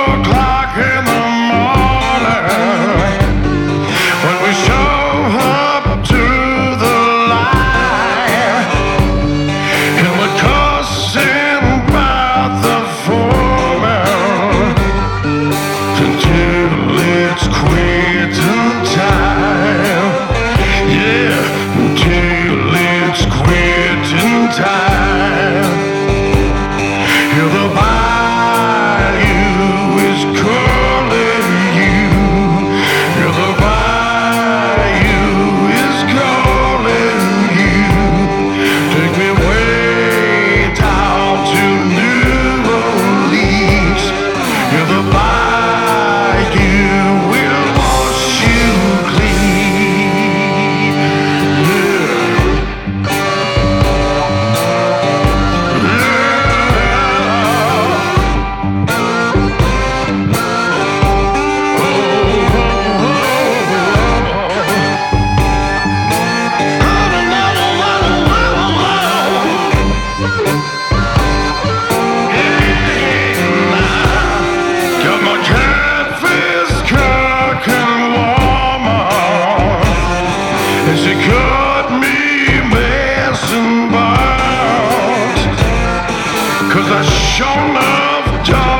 Rock she caught me I love dogs.